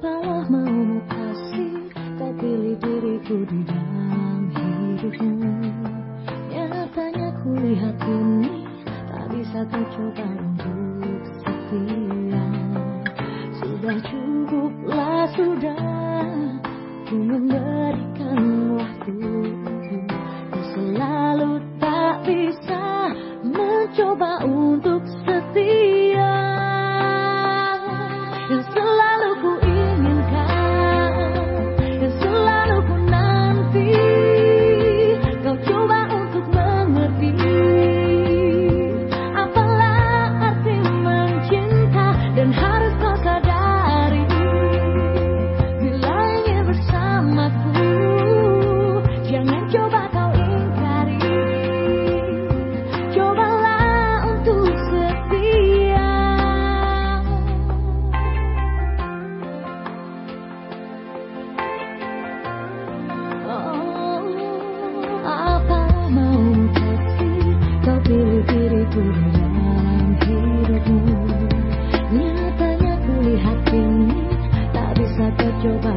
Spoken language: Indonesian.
apalah mau kasih Tak pilih diriku di dalam hidupmu. Nyatanya kulihat ini Tak bisa kau coba untuk setia. Sudah cukuplah sudah. Ku memberikan waktu Ku selalu be bisa kau